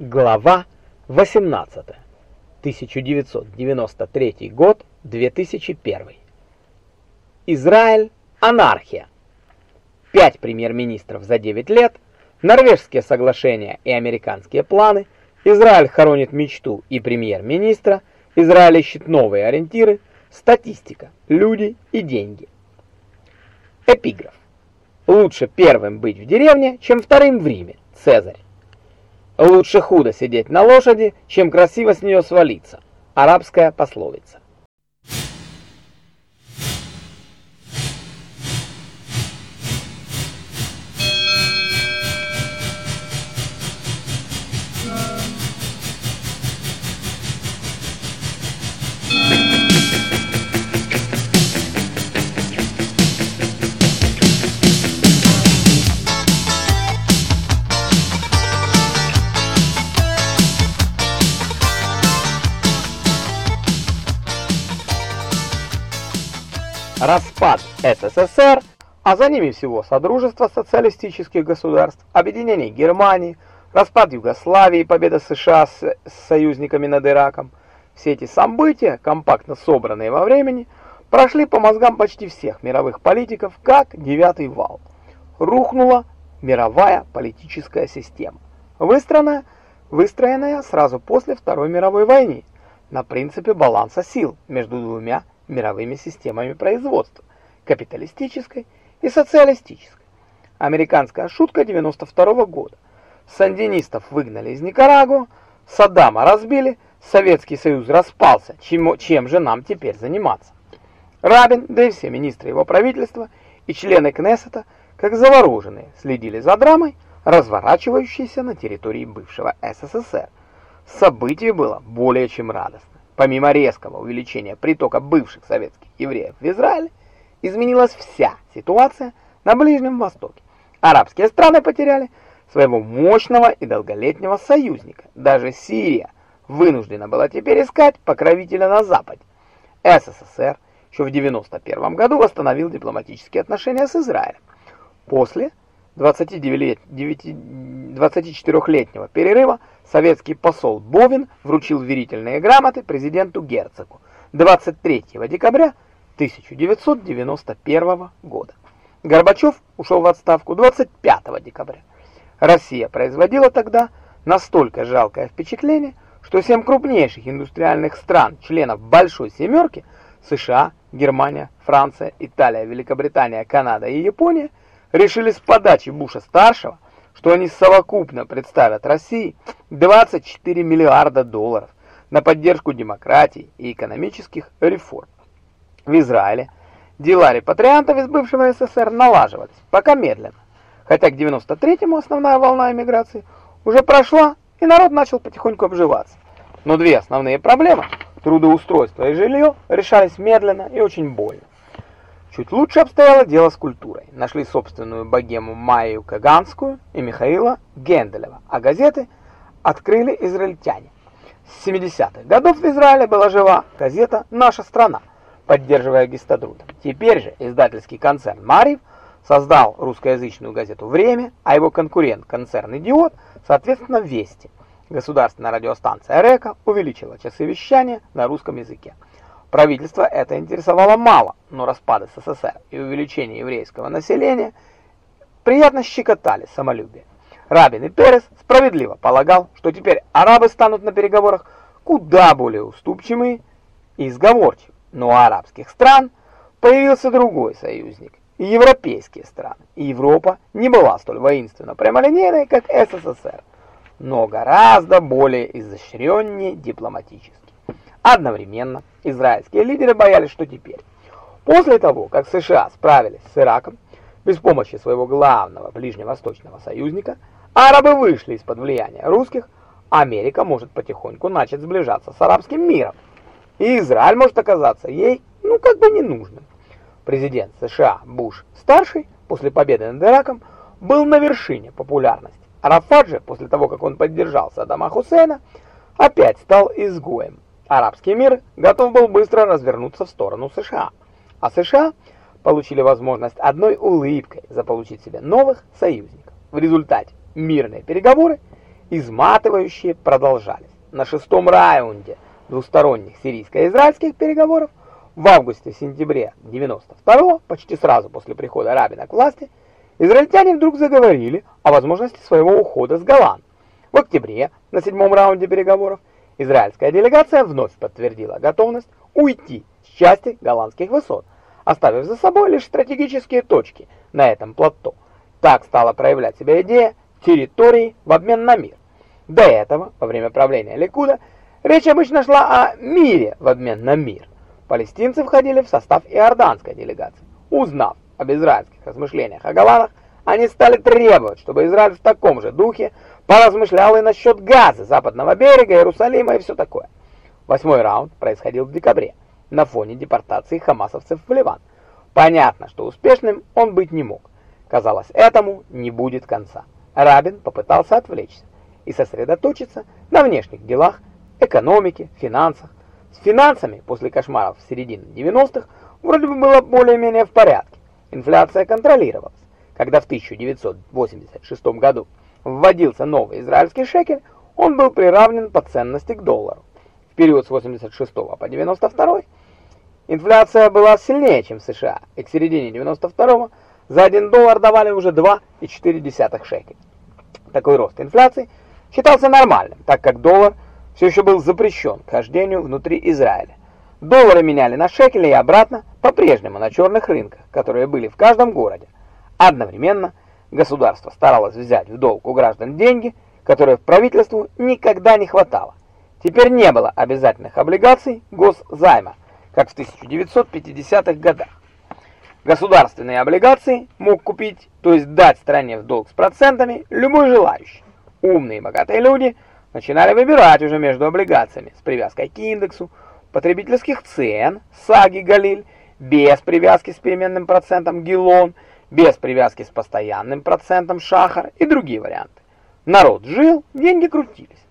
Глава 18. 1993 год, 2001. Израиль – анархия. Пять премьер-министров за 9 лет, норвежские соглашения и американские планы, Израиль хоронит мечту и премьер-министра, Израиль ищет новые ориентиры, статистика, люди и деньги. Эпиграф. Лучше первым быть в деревне, чем вторым в Риме. Цезарь. Лучше худо сидеть на лошади, чем красиво с нее свалиться. Арабская пословица. Распад СССР, а за ними всего Содружество социалистических государств, объединение Германии, распад Югославии, победа США с, с союзниками над Ираком. Все эти события, компактно собранные во времени, прошли по мозгам почти всех мировых политиков, как девятый вал. Рухнула мировая политическая система, выстроенная, выстроенная сразу после Второй мировой войны на принципе баланса сил между двумя мировыми системами производства, капиталистической и социалистической. Американская шутка 92 -го года. Сандинистов выгнали из Никарагуа, Саддама разбили, Советский Союз распался, чем, чем же нам теперь заниматься? Рабин, да и все министры его правительства и члены Кнессета, как завороженные, следили за драмой, разворачивающейся на территории бывшего СССР. Событие было более чем радостно. Помимо резкого увеличения притока бывших советских евреев в Израиль, изменилась вся ситуация на Ближнем Востоке. Арабские страны потеряли своего мощного и долголетнего союзника. Даже Сирия вынуждена была теперь искать покровителя на Западе. СССР еще в 91 году восстановил дипломатические отношения с Израилем. После 24-летнего перерыва советский посол Бовин вручил верительные грамоты президенту Герцогу 23 декабря 1991 года. Горбачев ушел в отставку 25 декабря. Россия производила тогда настолько жалкое впечатление, что семь крупнейших индустриальных стран, членов Большой Семерки – США, Германия, Франция, Италия, Великобритания, Канада и Япония – решили с подачи Буша-старшего, что они совокупно представят России 24 миллиарда долларов на поддержку демократии и экономических реформ. В Израиле дела репатриантов из бывшего СССР налаживались, пока медленно, хотя к 93-му основная волна эмиграции уже прошла, и народ начал потихоньку обживаться. Но две основные проблемы – трудоустройство и жилье – решались медленно и очень больно. Чуть лучше обстояло дело с культурой. Нашли собственную богему Майю Каганскую и Михаила Генделева, а газеты открыли израильтяне. С 70-х годов в Израиле была жива газета «Наша страна», поддерживая гистадрут. Теперь же издательский концерн «Марив» создал русскоязычную газету «Время», а его конкурент, концерн «Идиот», соответственно, «Вести». Государственная радиостанция «Река» увеличила часы вещания на русском языке. Правительство это интересовало мало, но распад СССР и увеличение еврейского населения приятно щекотали самолюбие. Рабин и Перес справедливо полагал, что теперь арабы станут на переговорах куда более уступчивыми и сговорчивы. Но у арабских стран появился другой союзник – европейские страны. И Европа не была столь воинственно прямолинейной, как СССР, но гораздо более изощреннее дипломатически. Одновременно израильские лидеры боялись, что теперь, после того, как США справились с Ираком, без помощи своего главного ближневосточного союзника, арабы вышли из-под влияния русских, Америка может потихоньку начать сближаться с арабским миром, и Израиль может оказаться ей, ну, как бы ненужным. Президент США Буш-старший после победы над Ираком был на вершине популярности. Арафат же, после того, как он поддержал Саддама Хусейна, опять стал изгоем. Арабский мир готов был быстро развернуться в сторону США, а США получили возможность одной улыбкой заполучить себе новых союзников. В результате мирные переговоры изматывающие продолжались. На шестом раунде двусторонних сирийско-израильских переговоров в августе-сентябре 92 почти сразу после прихода Рабина к власти, израильтяне вдруг заговорили о возможности своего ухода с Голланд. В октябре на седьмом раунде переговоров израильская делегация вновь подтвердила готовность уйти с части голландских высот, оставив за собой лишь стратегические точки на этом плато. Так стала проявлять себя идея территории в обмен на мир. До этого, во время правления Ликуда, речь обычно шла о мире в обмен на мир. Палестинцы входили в состав иорданской делегации. Узнав об израильских размышлениях о Голландах, они стали требовать, чтобы Израиль в таком же духе поразмышлял и насчет Газы, Западного берега, Иерусалима и все такое. Восьмой раунд происходил в декабре, на фоне депортации хамасовцев в Ливан. Понятно, что успешным он быть не мог. Казалось, этому не будет конца. Рабин попытался отвлечься и сосредоточиться на внешних делах, экономике, финансах. С финансами после кошмаров в середине 90-х вроде бы было более-менее в порядке. Инфляция контролировалась. Когда в 1986 году вводился новый израильский шекель, он был приравнен по ценности к доллару. В период с 86 по 92 инфляция была сильнее, чем в США, и к середине 92 за 1 доллар давали уже 2,4 шекеля. Такой рост инфляции считался нормальным, так как доллар все еще был запрещен к хождению внутри Израиля. Доллары меняли на шекели и обратно, по-прежнему на черных рынках, которые были в каждом городе. Одновременно государство старалось взять в долг у граждан деньги, которые правительству никогда не хватало. Теперь не было обязательных облигаций госзайма, как в 1950-х годах. Государственные облигации мог купить, то есть дать стране в долг с процентами, любой желающий. Умные и богатые люди начинали выбирать уже между облигациями с привязкой к индексу потребительских цен, саги Галиль, без привязки с переменным процентом Гилон, без привязки с постоянным процентом Шахар и другие варианты. Народ жил, деньги крутились.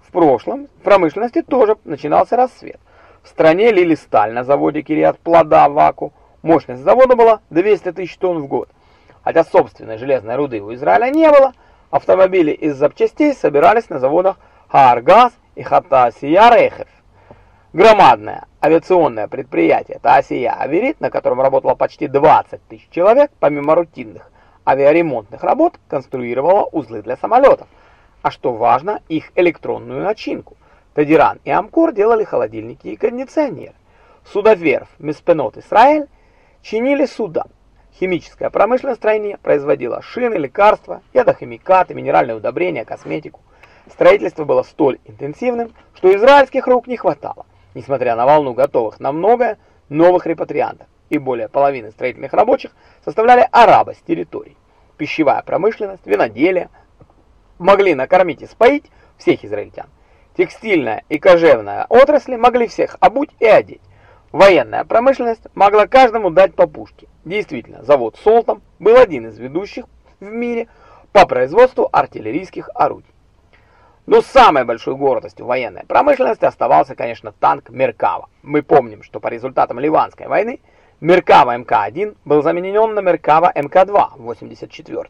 В прошлом в промышленности тоже начинался рассвет. В стране лили сталь на заводе Кириат Плода в Аку, Мощность завода была 200 тысяч тонн в год. Хотя собственной железной руды у Израиля не было, автомобили из запчастей собирались на заводах Хааргаз и Хатасия Рехев. Громадное авиационное предприятие Таасия Аверит, на котором работало почти 20 тысяч человек, помимо рутинных авиаремонтных работ, конструировало узлы для самолетов. А что важно, их электронную начинку. Тадиран и Амкор делали холодильники и кондиционеры. Судоверф Миспенот Израиль чинили суда. Химическая промышленность стране производила шины, лекарства, ядохимикаты, минеральные удобрения, косметику. Строительство было столь интенсивным, что израильских рук не хватало, несмотря на волну готовых на многое новых репатриантов, и более половины строительных рабочих составляли арабы с территорий. Пищевая промышленность, виноделие могли накормить и споить всех израильтян. Текстильная и кожевная отрасли могли всех обуть и одеть. Военная промышленность могла каждому дать по пушке. Действительно, завод Солтом был один из ведущих в мире по производству артиллерийских орудий. Но самой большой гордостью военной промышленности оставался, конечно, танк Меркава. Мы помним, что по результатам Ливанской войны Меркава МК-1 был заменен на Меркава МК-2 в 84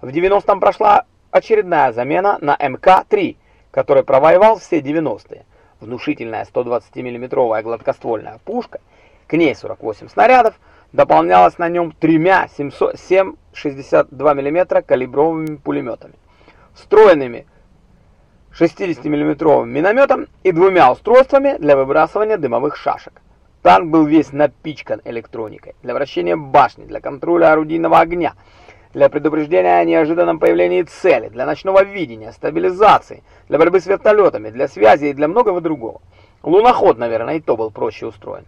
В 90-м прошла очередная замена на МК-3, который провоевал все 90-е внушительная 120 миллиметровая гладкоствольная пушка, к ней 48 снарядов, дополнялась на нем тремя 7,62 мм калибровыми пулеметами, встроенными 60 миллиметровым минометом и двумя устройствами для выбрасывания дымовых шашек. Танк был весь напичкан электроникой для вращения башни, для контроля орудийного огня, для предупреждения о неожиданном появлении цели, для ночного видения, стабилизации, для борьбы с вертолетами, для связи и для многого другого. Луноход, наверное, и то был проще устроен.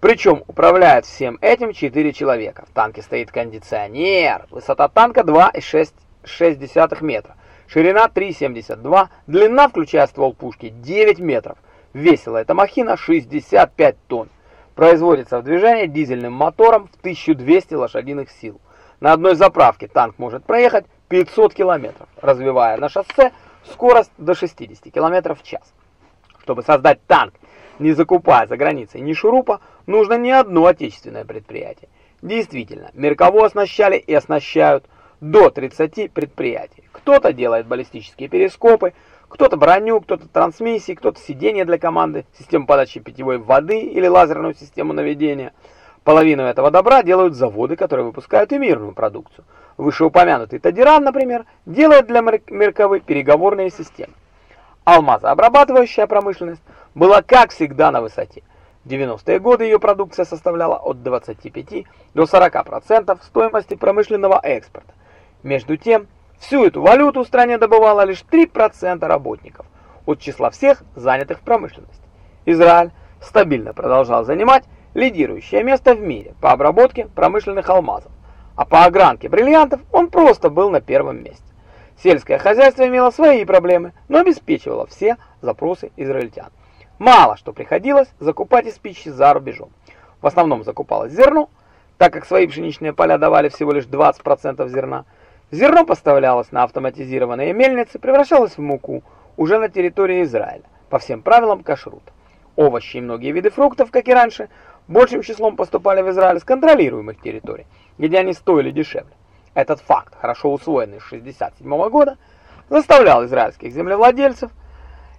Причем управляет всем этим 4 человека. В танке стоит кондиционер, высота танка 2,6 метра, ширина 3,72, длина, включая ствол пушки, 9 метров. Весила эта махина 65 тонн. Производится в движении дизельным мотором в 1200 лошадиных сил. На одной заправке танк может проехать 500 километров, развивая на шоссе скорость до 60 километров в час. Чтобы создать танк, не закупая за границей ни шурупа, нужно не одно отечественное предприятие. Действительно, Мерково оснащали и оснащают до 30 предприятий. Кто-то делает баллистические перископы, кто-то броню, кто-то трансмиссии, кто-то сиденье для команды, систему подачи питьевой воды или лазерную систему наведения. Половину этого добра делают заводы, которые выпускают и мирную продукцию. Вышеупомянутый Тадиран, например, делает для Мерковы переговорные системы. Алмазообрабатывающая промышленность была, как всегда, на высоте. В 90-е годы ее продукция составляла от 25 до 40% стоимости промышленного экспорта. Между тем, всю эту валюту в стране добывало лишь 3% работников от числа всех занятых в промышленности. Израиль стабильно продолжал занимать лидирующее место в мире по обработке промышленных алмазов, а по огранке бриллиантов он просто был на первом месте. Сельское хозяйство имело свои проблемы, но обеспечивало все запросы израильтян. Мало что приходилось закупать из пищи за рубежом. В основном закупалось зерно, так как свои пшеничные поля давали всего лишь 20% зерна. Зерно поставлялось на автоматизированные мельницы, превращалось в муку уже на территории Израиля, по всем правилам кашрута. Овощи и многие виды фруктов, как и раньше, большим числом поступали в Израиль с контролируемых территорий, где они стоили дешевле. Этот факт, хорошо усвоенный с 1967 года, заставлял израильских землевладельцев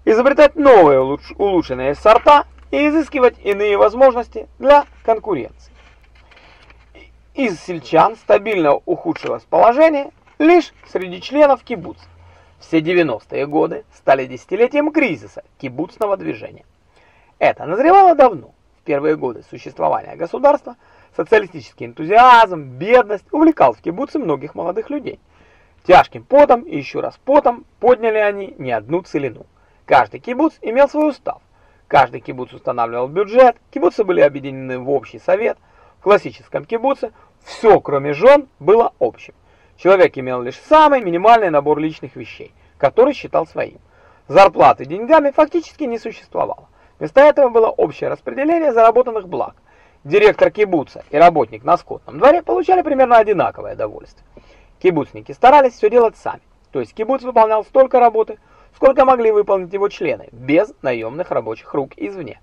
изобретать новые улучшенные сорта и изыскивать иные возможности для конкуренции. Из сельчан стабильно ухудшилось положение лишь среди членов кибуц. Все 90-е годы стали десятилетием кризиса кибуцного движения. Это назревало давно. В первые годы существования государства социалистический энтузиазм, бедность увлекал в кибуце многих молодых людей. Тяжким потом и еще раз потом подняли они не одну целину. Каждый кибуц имел свой устав. Каждый кибуц устанавливал бюджет, кибуцы были объединены в общий совет. В классическом кибуце все, кроме жен, было общим. Человек имел лишь самый минимальный набор личных вещей, который считал своим. Зарплаты деньгами фактически не существовало. Вместо этого было общее распределение заработанных благ. Директор кибуца и работник на скотном дворе получали примерно одинаковое удовольствие. Кибуцники старались все делать сами, то есть кибуц выполнял столько работы, сколько могли выполнить его члены, без наемных рабочих рук извне.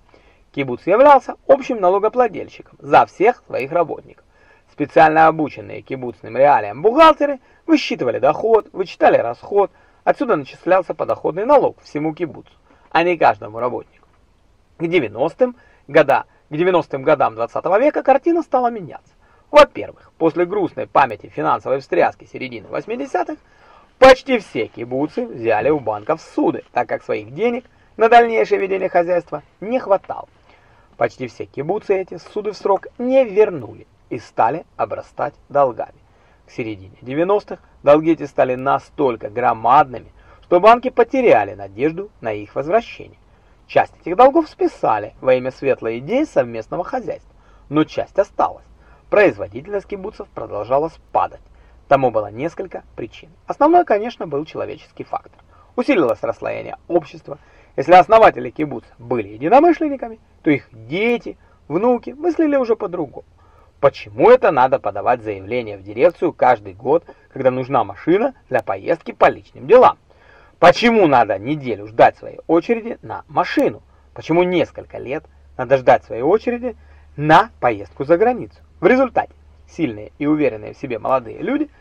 Кибуц являлся общим налогоплательщиком за всех своих работников. Специально обученные кибуцным реалиям бухгалтеры высчитывали доход, вычитали расход, отсюда начислялся подоходный налог всему кибуцу, а не каждому работнику. К 90-м года, к 90-м годам 20 -го века картина стала меняться. Во-первых, после грустной памяти финансовой встряски середины 80-х, Почти все кибуцы взяли у банков суды, так как своих денег на дальнейшее ведение хозяйства не хватало. Почти все кибуцы эти суды в срок не вернули и стали обрастать долгами. К середине 90-х долги эти стали настолько громадными, что банки потеряли надежду на их возвращение. Часть этих долгов списали во имя светлой идеи совместного хозяйства, но часть осталась. Производительность кибуцев продолжала падать. Тому было несколько причин. Основной, конечно, был человеческий фактор. Усилилось расслоение общества. Если основатели кибуц были единомышленниками, то их дети, внуки мыслили уже по-другому. Почему это надо подавать заявление в дирекцию каждый год, когда нужна машина для поездки по личным делам? Почему надо неделю ждать своей очереди на машину? Почему несколько лет надо ждать своей очереди на поездку за границу? В результате сильные и уверенные в себе молодые люди –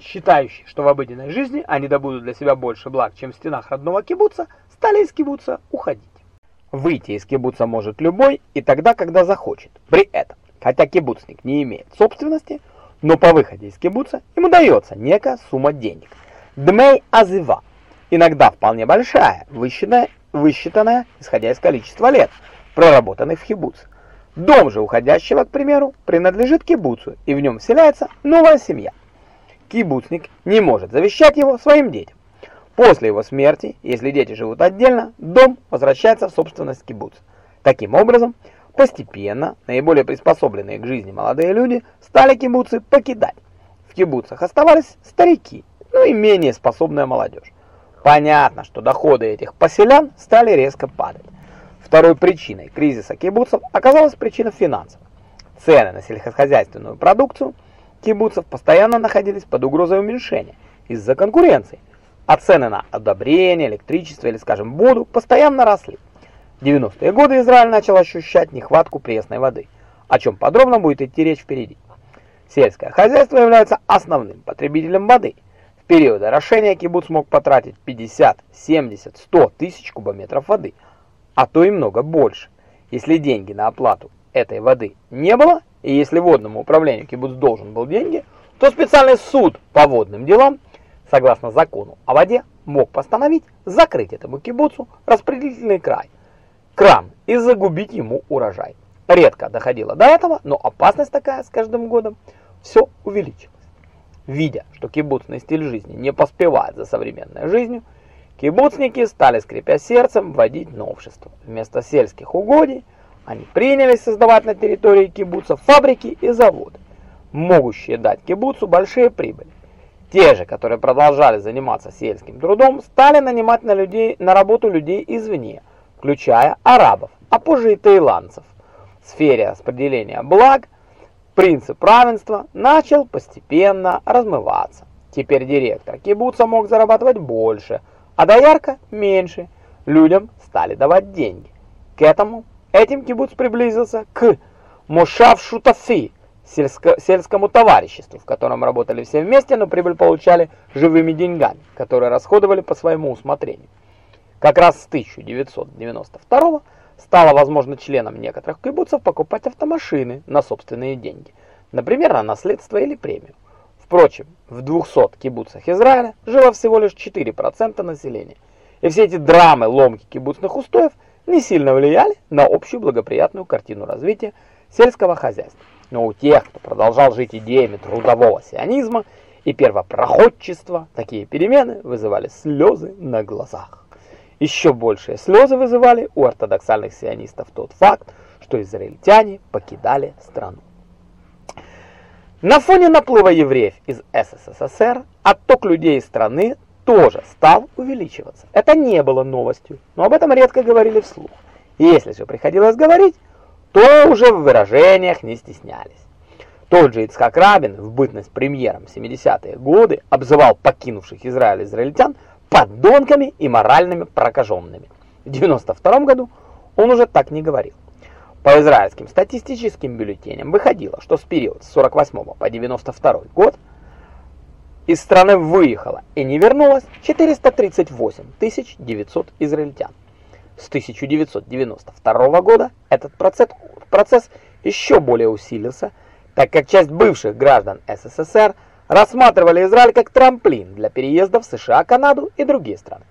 считающие, что в обыденной жизни они добудут для себя больше благ, чем в стенах родного кибуца, стали из кибуца уходить. Выйти из кибуца может любой и тогда, когда захочет. При этом, хотя кибуцник не имеет собственности, но по выходе из кибуца ему дается некая сумма денег. Дмей азыва, иногда вполне большая, высчитанная, высчитанная исходя из количества лет, проработанных в кибуце. Дом же уходящего, к примеру, принадлежит кибуцу, и в нем вселяется новая семья кибуцник не может завещать его своим детям. После его смерти, если дети живут отдельно, дом возвращается в собственность кибуца. Таким образом, постепенно наиболее приспособленные к жизни молодые люди стали кибуцы покидать. В кибуцах оставались старики, ну и менее способная молодежь. Понятно, что доходы этих поселян стали резко падать. Второй причиной кризиса кибуцев оказалась причина финансов. Цены на сельскохозяйственную продукцию – кибуцев постоянно находились под угрозой уменьшения из-за конкуренции, а цены на одобрение, электричество или, скажем, воду постоянно росли. В 90-е годы Израиль начал ощущать нехватку пресной воды, о чем подробно будет идти речь впереди. Сельское хозяйство является основным потребителем воды. В период орошения кибуц мог потратить 50, 70, 100 тысяч кубометров воды, а то и много больше. Если деньги на оплату этой воды не было, и если водному управлению кибуц должен был деньги, то специальный суд по водным делам, согласно закону о воде, мог постановить закрыть этому кибуцу распределительный край, кран и загубить ему урожай. Редко доходило до этого, но опасность такая с каждым годом все увеличилась. Видя, что кибуцный стиль жизни не поспевает за современной жизнью, кибуцники стали, скрипя сердцем, вводить новшества. Вместо сельских угодий они принялись создавать на территории кибуца фабрики и заводы, могущие дать кибуцу большие прибыли. Те же, которые продолжали заниматься сельским трудом, стали нанимать на, людей, на работу людей извне, включая арабов, а позже и таиландцев. В сфере распределения благ принцип равенства начал постепенно размываться. Теперь директор кибуца мог зарабатывать больше, а доярка меньше. Людям стали давать деньги. К этому этим кибуц приблизился к Мошав Шутафи, сельско сельскому товариществу, в котором работали все вместе, но прибыль получали живыми деньгами, которые расходовали по своему усмотрению. Как раз с 1992 стало возможно членам некоторых кибуцев покупать автомашины на собственные деньги, например, на наследство или премию. Впрочем, в 200 кибуцах Израиля жило всего лишь 4% населения, и все эти драмы ломки кибуцных устоев не сильно влияли на общую благоприятную картину развития сельского хозяйства. Но у тех, кто продолжал жить идеями трудового сионизма и первопроходчества, такие перемены вызывали слезы на глазах. Еще большие слезы вызывали у ортодоксальных сионистов тот факт, что израильтяне покидали страну. На фоне наплыва евреев из СССР отток людей из страны тоже стал увеличиваться. Это не было новостью, но об этом редко говорили вслух. И если же приходилось говорить, то уже в выражениях не стеснялись. Тот же Ицхак Рабин в бытность премьером в 70-е годы обзывал покинувших Израиль израильтян подонками и моральными прокаженными. В 92 году он уже так не говорил. По израильским статистическим бюллетеням выходило, что с периода с 48 по 92 год из страны выехало и не вернулось 438 900 израильтян. С 1992 года этот процесс, процесс еще более усилился, так как часть бывших граждан СССР рассматривали Израиль как трамплин для переезда в США, Канаду и другие страны.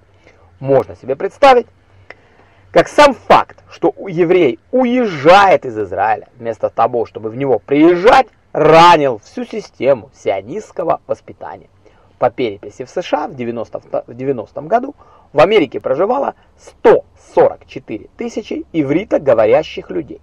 Можно себе представить, как сам факт, что еврей уезжает из Израиля, вместо того, чтобы в него приезжать, ранил всю систему сионистского воспитания. По переписи в США в 90, в 90 году в Америке проживало 144 тысячи иврито говорящих людей.